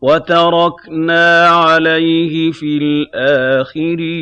وَتَرَكْنَا عَلَيْهِ فِي الْآخِرِينَ